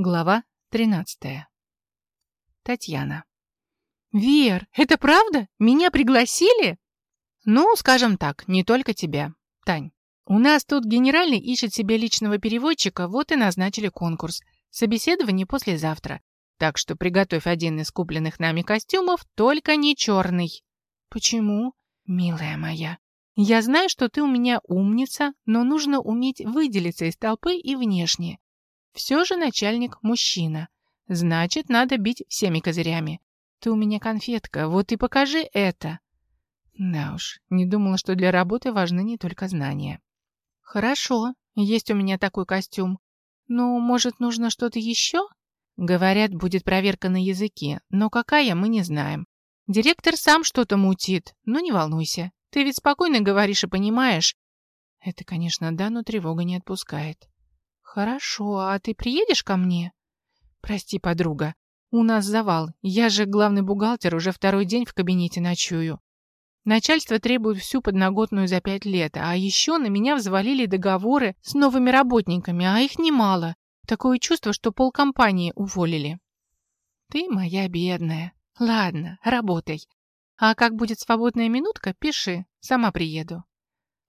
Глава 13. Татьяна. «Вер, это правда? Меня пригласили?» «Ну, скажем так, не только тебя. Тань, у нас тут генеральный ищет себе личного переводчика, вот и назначили конкурс. Собеседование послезавтра. Так что приготовь один из купленных нами костюмов, только не черный». «Почему?» «Милая моя, я знаю, что ты у меня умница, но нужно уметь выделиться из толпы и внешне. Все же начальник мужчина. Значит, надо бить всеми козырями. Ты у меня конфетка, вот и покажи это. Да уж, не думала, что для работы важны не только знания. Хорошо, есть у меня такой костюм. Но, может, нужно что-то еще? Говорят, будет проверка на языке, но какая, мы не знаем. Директор сам что-то мутит, но не волнуйся. Ты ведь спокойно говоришь и понимаешь. Это, конечно, да, но тревога не отпускает. «Хорошо, а ты приедешь ко мне?» «Прости, подруга, у нас завал. Я же главный бухгалтер, уже второй день в кабинете ночую. Начальство требует всю подноготную за пять лет, а еще на меня взвалили договоры с новыми работниками, а их немало. Такое чувство, что полкомпании уволили». «Ты моя бедная. Ладно, работай. А как будет свободная минутка, пиши, сама приеду».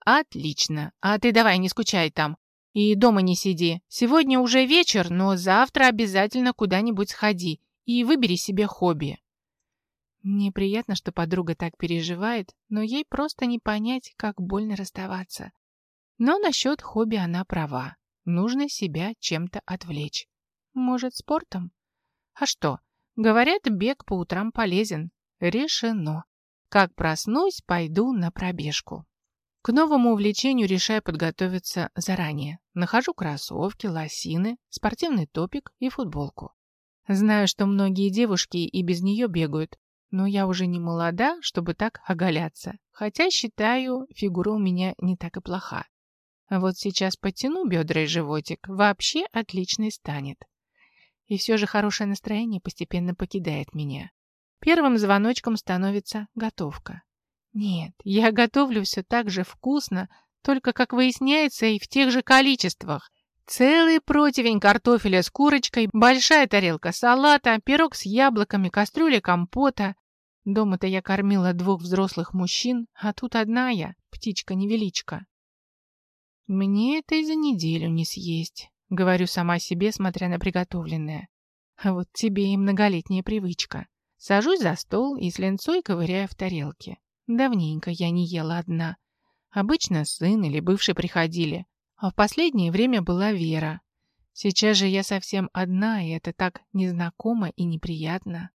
«Отлично. А ты давай не скучай там. И дома не сиди. Сегодня уже вечер, но завтра обязательно куда-нибудь сходи и выбери себе хобби. Мне приятно, что подруга так переживает, но ей просто не понять, как больно расставаться. Но насчет хобби она права. Нужно себя чем-то отвлечь. Может, спортом? А что? Говорят, бег по утрам полезен. Решено. Как проснусь, пойду на пробежку. К новому увлечению решаю подготовиться заранее. Нахожу кроссовки, лосины, спортивный топик и футболку. Знаю, что многие девушки и без нее бегают, но я уже не молода, чтобы так оголяться. Хотя, считаю, фигура у меня не так и плоха. Вот сейчас подтяну бедра и животик, вообще отличный станет. И все же хорошее настроение постепенно покидает меня. Первым звоночком становится готовка. Нет, я готовлю все так же вкусно, только, как выясняется, и в тех же количествах. Целый противень картофеля с курочкой, большая тарелка салата, пирог с яблоками, кастрюля компота. Дома-то я кормила двух взрослых мужчин, а тут одна я, птичка-невеличка. Мне это и за неделю не съесть, говорю сама себе, смотря на приготовленное. А вот тебе и многолетняя привычка. Сажусь за стол и с линцой ковыряю в тарелке. Давненько я не ела одна. Обычно сын или бывший приходили, а в последнее время была Вера. Сейчас же я совсем одна, и это так незнакомо и неприятно.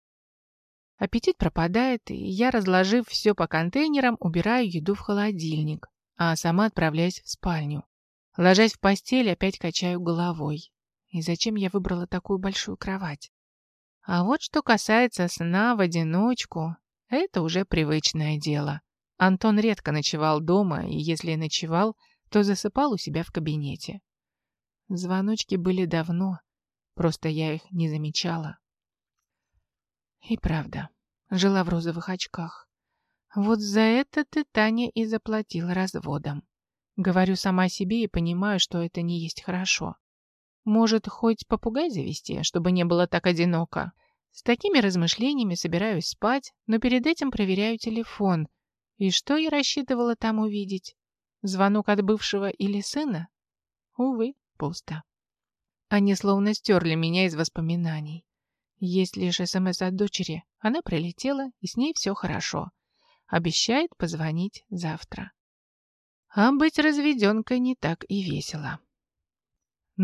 Аппетит пропадает, и я, разложив все по контейнерам, убираю еду в холодильник, а сама отправляюсь в спальню. Ложась в постель, опять качаю головой. И зачем я выбрала такую большую кровать? А вот что касается сна в одиночку, это уже привычное дело. Антон редко ночевал дома, и если ночевал, то засыпал у себя в кабинете. Звоночки были давно, просто я их не замечала. И правда, жила в розовых очках. Вот за это ты, Таня, и заплатила разводом. Говорю сама себе и понимаю, что это не есть хорошо. Может, хоть попугай завести, чтобы не было так одиноко? С такими размышлениями собираюсь спать, но перед этим проверяю телефон. И что я рассчитывала там увидеть? Звонок от бывшего или сына? Увы, пусто. Они словно стерли меня из воспоминаний. Есть лишь СМС от дочери. Она прилетела, и с ней все хорошо. Обещает позвонить завтра. А быть разведенкой не так и весело.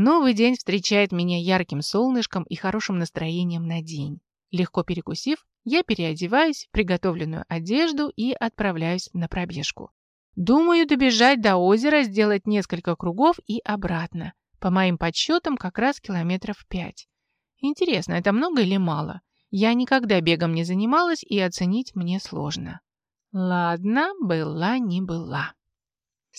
Новый день встречает меня ярким солнышком и хорошим настроением на день. Легко перекусив, я переодеваюсь в приготовленную одежду и отправляюсь на пробежку. Думаю добежать до озера, сделать несколько кругов и обратно. По моим подсчетам, как раз километров пять. Интересно, это много или мало? Я никогда бегом не занималась, и оценить мне сложно. Ладно, была не была.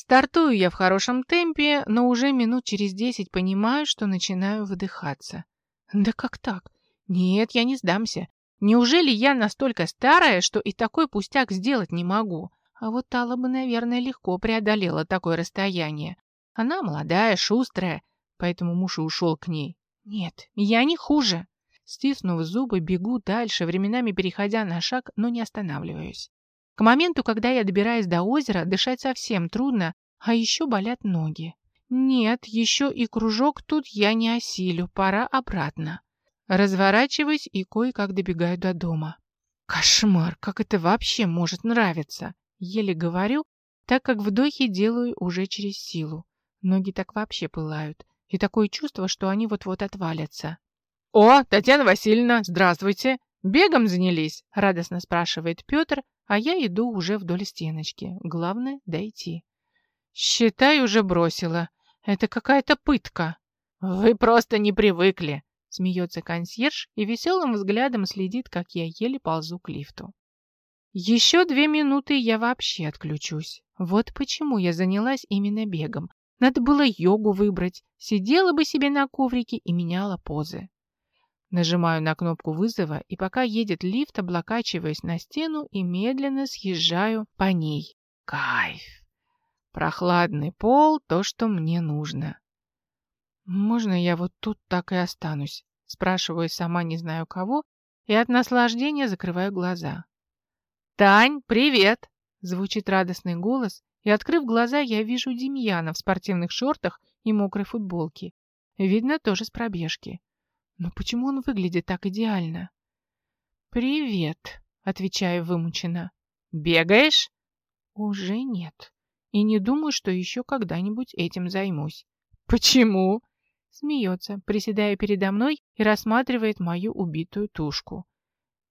Стартую я в хорошем темпе, но уже минут через десять понимаю, что начинаю выдыхаться. Да как так? Нет, я не сдамся. Неужели я настолько старая, что и такой пустяк сделать не могу? А вот Алла бы, наверное, легко преодолела такое расстояние. Она молодая, шустрая, поэтому муж и ушел к ней. Нет, я не хуже. Стиснув зубы, бегу дальше, временами переходя на шаг, но не останавливаюсь. К моменту, когда я добираюсь до озера, дышать совсем трудно, а еще болят ноги. Нет, еще и кружок тут я не осилю, пора обратно. Разворачиваюсь и кое-как добегаю до дома. Кошмар, как это вообще может нравиться? Еле говорю, так как вдохи делаю уже через силу. Ноги так вообще пылают. И такое чувство, что они вот-вот отвалятся. «О, Татьяна Васильевна, здравствуйте! Бегом занялись?» — радостно спрашивает Петр, а я иду уже вдоль стеночки. Главное — дойти. «Считай, уже бросила. Это какая-то пытка». «Вы просто не привыкли», — смеется консьерж и веселым взглядом следит, как я еле ползу к лифту. Еще две минуты я вообще отключусь. Вот почему я занялась именно бегом. Надо было йогу выбрать. Сидела бы себе на коврике и меняла позы. Нажимаю на кнопку вызова, и пока едет лифт, облокачиваюсь на стену и медленно съезжаю по ней. Кайф! Прохладный пол — то, что мне нужно. «Можно я вот тут так и останусь?» Спрашиваю сама не знаю кого, и от наслаждения закрываю глаза. «Тань, привет!» — звучит радостный голос, и, открыв глаза, я вижу Демьяна в спортивных шортах и мокрой футболке. Видно, тоже с пробежки. Но почему он выглядит так идеально? «Привет», — отвечаю вымученно. «Бегаешь?» «Уже нет. И не думаю, что еще когда-нибудь этим займусь». «Почему?» Смеется, приседая передо мной и рассматривает мою убитую тушку.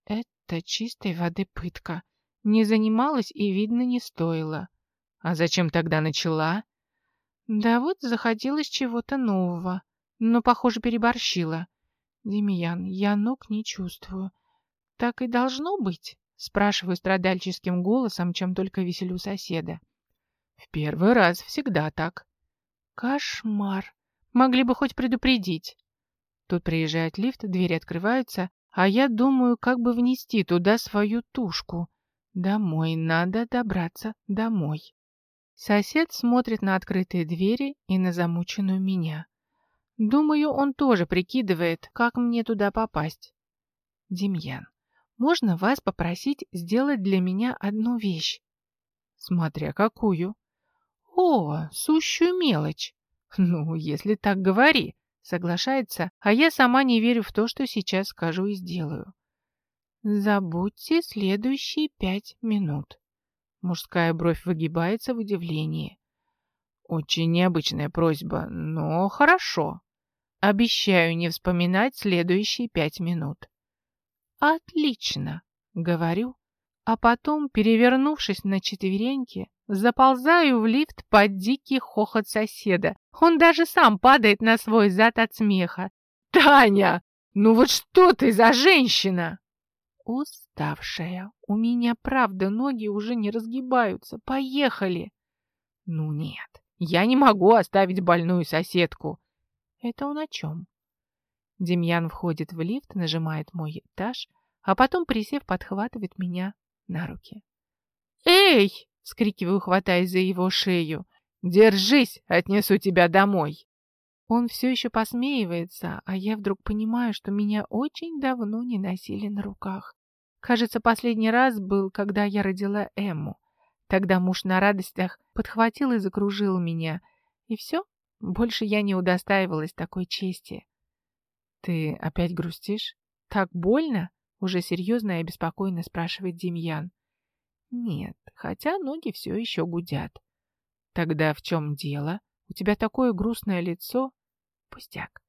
Это чистой воды пытка. Не занималась и, видно, не стоило. А зачем тогда начала? Да вот захотелось чего-то нового, но, похоже, переборщила. Демьян, я ног не чувствую. Так и должно быть? Спрашиваю страдальческим голосом, чем только веселю соседа. В первый раз всегда так. Кошмар. Могли бы хоть предупредить. Тут приезжает лифт, двери открываются, а я думаю, как бы внести туда свою тушку. Домой надо добраться домой. Сосед смотрит на открытые двери и на замученную меня. Думаю, он тоже прикидывает, как мне туда попасть. Демьян, можно вас попросить сделать для меня одну вещь? Смотря какую. О, сущую мелочь. Ну, если так говори, соглашается, а я сама не верю в то, что сейчас скажу и сделаю. Забудьте следующие пять минут. Мужская бровь выгибается в удивлении. Очень необычная просьба, но хорошо. Обещаю не вспоминать следующие пять минут. Отлично, говорю, а потом, перевернувшись на четвереньки, заползаю в лифт под дикий хохот соседа. Он даже сам падает на свой зад от смеха. «Таня, ну вот что ты за женщина?» Уставшая. У меня, правда, ноги уже не разгибаются. Поехали. Ну нет, я не могу оставить больную соседку. Это он о чем? Демьян входит в лифт, нажимает мой этаж, а потом, присев, подхватывает меня на руки. «Эй!» — скрикиваю, хватаясь за его шею. «Держись, отнесу тебя домой!» Он все еще посмеивается, а я вдруг понимаю, что меня очень давно не носили на руках. Кажется, последний раз был, когда я родила Эмму. Тогда муж на радостях подхватил и закружил меня. И все, больше я не удостаивалась такой чести. «Ты опять грустишь? Так больно?» Уже серьезно и беспокойно спрашивает Демьян. «Нет, хотя ноги все еще гудят». «Тогда в чем дело? У тебя такое грустное лицо?» «Пустяк».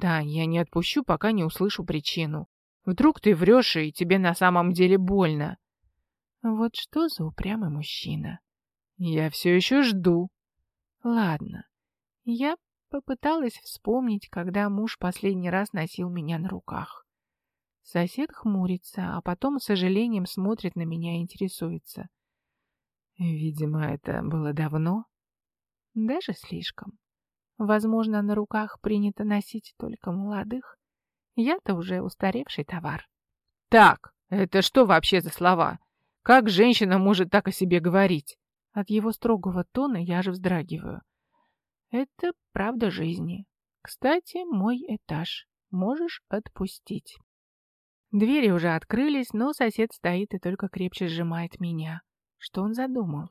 «Тань, я не отпущу, пока не услышу причину. Вдруг ты врешь, и тебе на самом деле больно. Вот что за упрямый мужчина. Я все еще жду. Ладно. Я попыталась вспомнить, когда муж последний раз носил меня на руках. Сосед хмурится, а потом с сожалением смотрит на меня и интересуется. Видимо, это было давно. Даже слишком. Возможно, на руках принято носить только молодых. Я-то уже устаревший товар. Так, это что вообще за слова? Как женщина может так о себе говорить? От его строгого тона я же вздрагиваю. Это правда жизни. Кстати, мой этаж. Можешь отпустить. Двери уже открылись, но сосед стоит и только крепче сжимает меня. Что он задумал?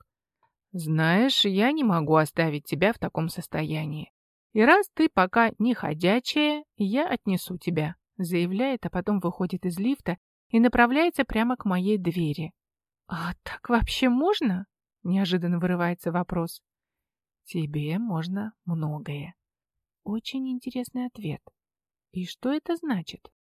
Знаешь, я не могу оставить тебя в таком состоянии. И раз ты пока не ходячая, я отнесу тебя, заявляет, а потом выходит из лифта и направляется прямо к моей двери. А так вообще можно? Неожиданно вырывается вопрос. Тебе можно многое. Очень интересный ответ. И что это значит?